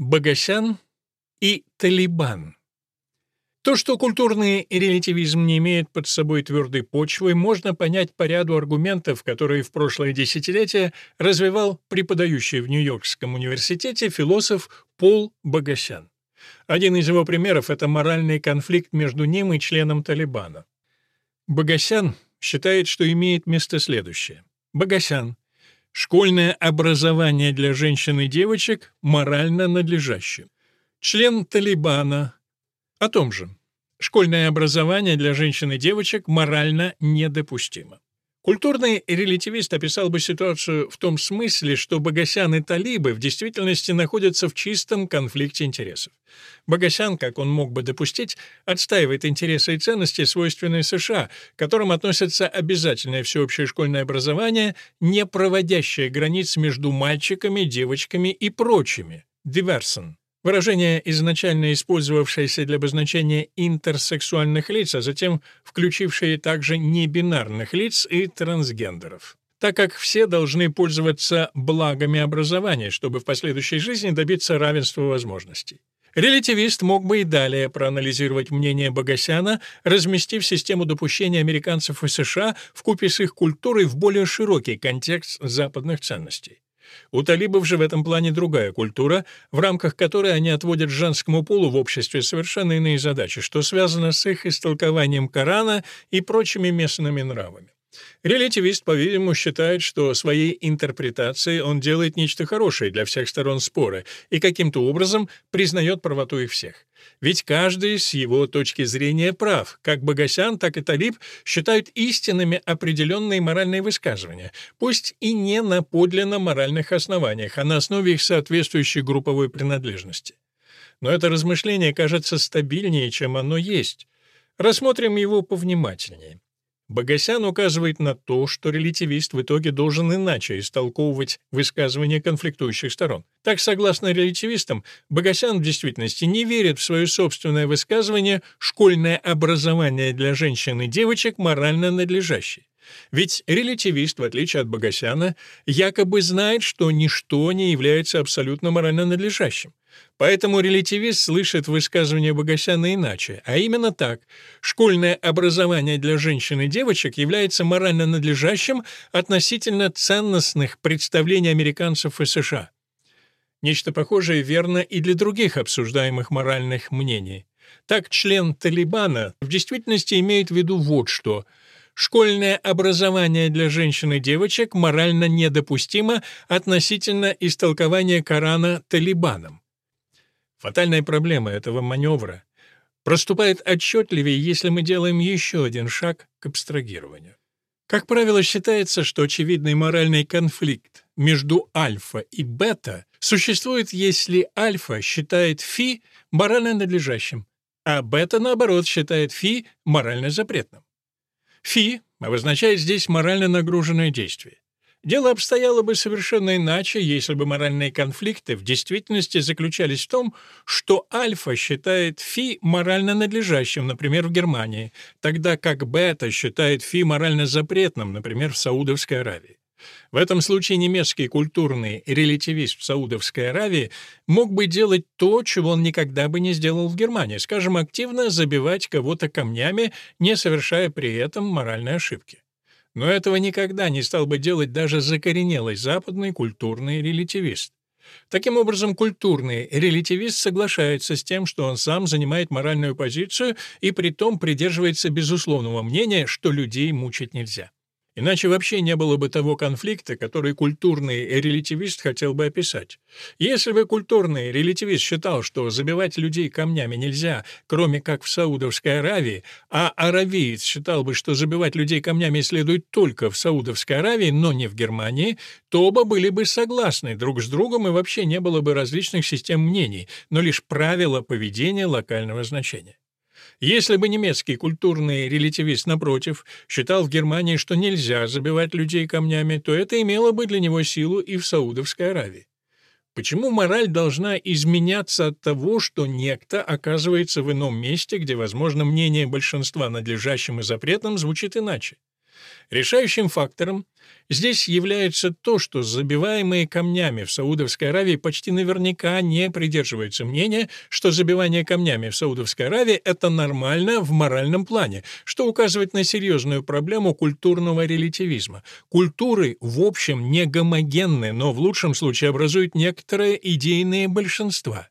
Богосян и Талибан. То, что культурный релятивизм не имеет под собой твердой почвы, можно понять по ряду аргументов, которые в прошлое десятилетие развивал преподающий в Нью-Йоркском университете философ Пол Богосян. Один из его примеров — это моральный конфликт между ним и членом Талибана. Богосян считает, что имеет место следующее. Богосян Школьное образование для женщин и девочек морально надлежащее. Член Талибана о том же. Школьное образование для женщин и девочек морально недопустимо. Культурный релятивист описал бы ситуацию в том смысле, что Богосян и талибы в действительности находятся в чистом конфликте интересов. Богосян, как он мог бы допустить, отстаивает интересы и ценности, свойственные США, к которым относятся обязательное всеобщее школьное образование, не проводящее границ между мальчиками, девочками и прочими. Диверсон. Выражение, изначально использовавшееся для обозначения интерсексуальных лиц, а затем включившее также небинарных лиц и трансгендеров так как все должны пользоваться благами образования, чтобы в последующей жизни добиться равенства возможностей. Релятивист мог бы и далее проанализировать мнение Богосяна, разместив систему допущения американцев и США в купе с их культурой в более широкий контекст западных ценностей. У талибов же в этом плане другая культура, в рамках которой они отводят женскому полу в обществе совершенно иные задачи, что связано с их истолкованием Корана и прочими местными нравами. Релятивист, по-видимому, считает, что своей интерпретацией он делает нечто хорошее для всех сторон спора и каким-то образом признает правоту их всех. Ведь каждый с его точки зрения прав. Как Богосян, так и Талиб считают истинными определенные моральные высказывания, пусть и не на подлинно моральных основаниях, а на основе их соответствующей групповой принадлежности. Но это размышление кажется стабильнее, чем оно есть. Рассмотрим его повнимательнее. Богосян указывает на то, что релятивист в итоге должен иначе истолковывать высказывания конфликтующих сторон. Так, согласно релятивистам, Богосян в действительности не верит в свое собственное высказывание «школьное образование для женщин и девочек морально надлежащее». Ведь релятивист, в отличие от Богосяна, якобы знает, что ничто не является абсолютно морально надлежащим. Поэтому релятивист слышит высказывание Богосяна иначе, а именно так. Школьное образование для женщин и девочек является морально надлежащим относительно ценностных представлений американцев и США. Нечто похожее верно и для других обсуждаемых моральных мнений. Так член Талибана в действительности имеет в виду вот что – Школьное образование для женщин и девочек морально недопустимо относительно истолкования Корана талибаном. Фатальная проблема этого маневра проступает отчетливее, если мы делаем еще один шаг к абстрагированию. Как правило, считается, что очевидный моральный конфликт между альфа и бета существует, если альфа считает фи морально надлежащим, а бета, наоборот, считает фи морально запретным. Фи обозначает здесь морально нагруженное действие. Дело обстояло бы совершенно иначе, если бы моральные конфликты в действительности заключались в том, что альфа считает фи морально надлежащим, например, в Германии, тогда как бета считает фи морально запретным, например, в Саудовской Аравии. В этом случае немецкий культурный релятивист в Саудовской Аравии мог бы делать то, чего он никогда бы не сделал в Германии, скажем, активно забивать кого-то камнями, не совершая при этом моральной ошибки. Но этого никогда не стал бы делать даже закоренелый западный культурный релятивист. Таким образом, культурный релятивист соглашается с тем, что он сам занимает моральную позицию и притом придерживается безусловного мнения, что людей мучить нельзя. Иначе вообще не было бы того конфликта, который культурный релятивист хотел бы описать. Если бы культурный релятивист считал, что забивать людей камнями нельзя, кроме как в Саудовской Аравии, а аравиец считал бы, что забивать людей камнями следует только в Саудовской Аравии, но не в Германии, то оба были бы согласны друг с другом и вообще не было бы различных систем мнений, но лишь правила поведения локального значения. Если бы немецкий культурный релятивист, напротив, считал в Германии, что нельзя забивать людей камнями, то это имело бы для него силу и в Саудовской Аравии. Почему мораль должна изменяться от того, что некто оказывается в ином месте, где, возможно, мнение большинства надлежащим и запретным звучит иначе? Решающим фактором здесь является то, что забиваемые камнями в Саудовской Аравии почти наверняка не придерживаются мнения, что забивание камнями в Саудовской Аравии — это нормально в моральном плане, что указывает на серьезную проблему культурного релятивизма. Культуры, в общем, не гомогенны, но в лучшем случае образуют некоторое идейное большинство.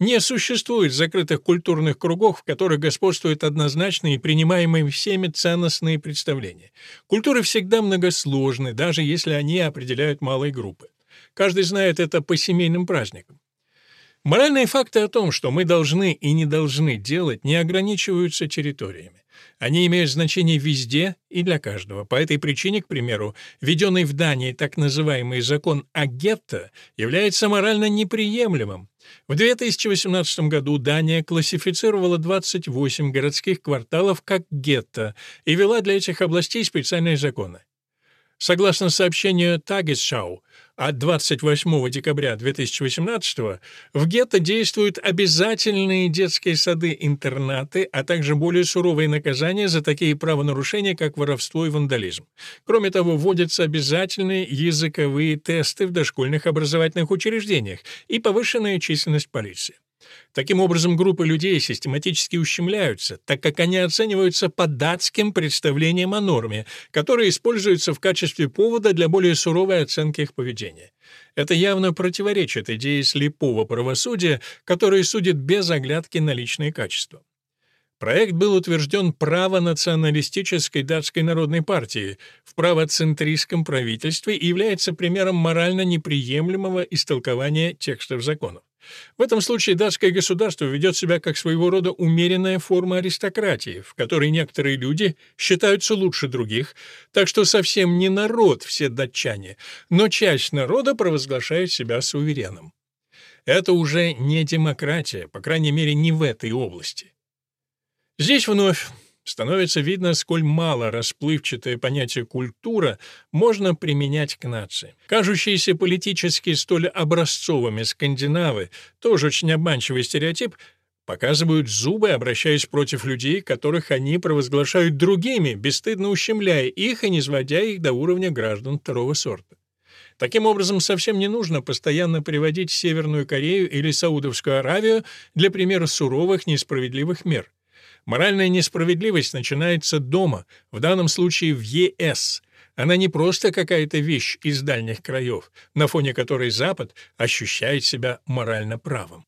Не существует закрытых культурных кругов, в которых господствуют однозначные и принимаемые всеми ценностные представления. Культуры всегда многосложны, даже если они определяют малые группы. Каждый знает это по семейным праздникам. Моральные факты о том, что мы должны и не должны делать, не ограничиваются территориями. Они имеют значение везде и для каждого. По этой причине, к примеру, введенный в Дании так называемый закон о гетто является морально неприемлемым. В 2018 году Дания классифицировала 28 городских кварталов как гетто и вела для этих областей специальные законы. Согласно сообщению Tagesschau от 28 декабря 2018 в гетто действуют обязательные детские сады-интернаты, а также более суровые наказания за такие правонарушения, как воровство и вандализм. Кроме того, вводятся обязательные языковые тесты в дошкольных образовательных учреждениях и повышенная численность полиции. Таким образом, группы людей систематически ущемляются, так как они оцениваются по датским представлениям о норме, которые используются в качестве повода для более суровой оценки их поведения. Это явно противоречит идее слепого правосудия, которое судит без оглядки на личные качества. Проект был утвержден правонационалистической датской народной партии в правоцентристском правительстве и является примером морально неприемлемого истолкования текстов законов. В этом случае датское государство ведет себя как своего рода умеренная форма аристократии, в которой некоторые люди считаются лучше других, так что совсем не народ все датчане, но часть народа провозглашает себя суверенным. Это уже не демократия, по крайней мере, не в этой области. Здесь вновь становится видно, сколь мало расплывчатое понятие «культура» можно применять к нации. Кажущиеся политически столь образцовыми скандинавы, тоже очень обманчивый стереотип, показывают зубы, обращаясь против людей, которых они провозглашают другими, бесстыдно ущемляя их и не сводя их до уровня граждан второго сорта. Таким образом, совсем не нужно постоянно приводить Северную Корею или Саудовскую Аравию для примера суровых несправедливых мер. Моральная несправедливость начинается дома, в данном случае в ЕС. Она не просто какая-то вещь из дальних краев, на фоне которой Запад ощущает себя морально правым.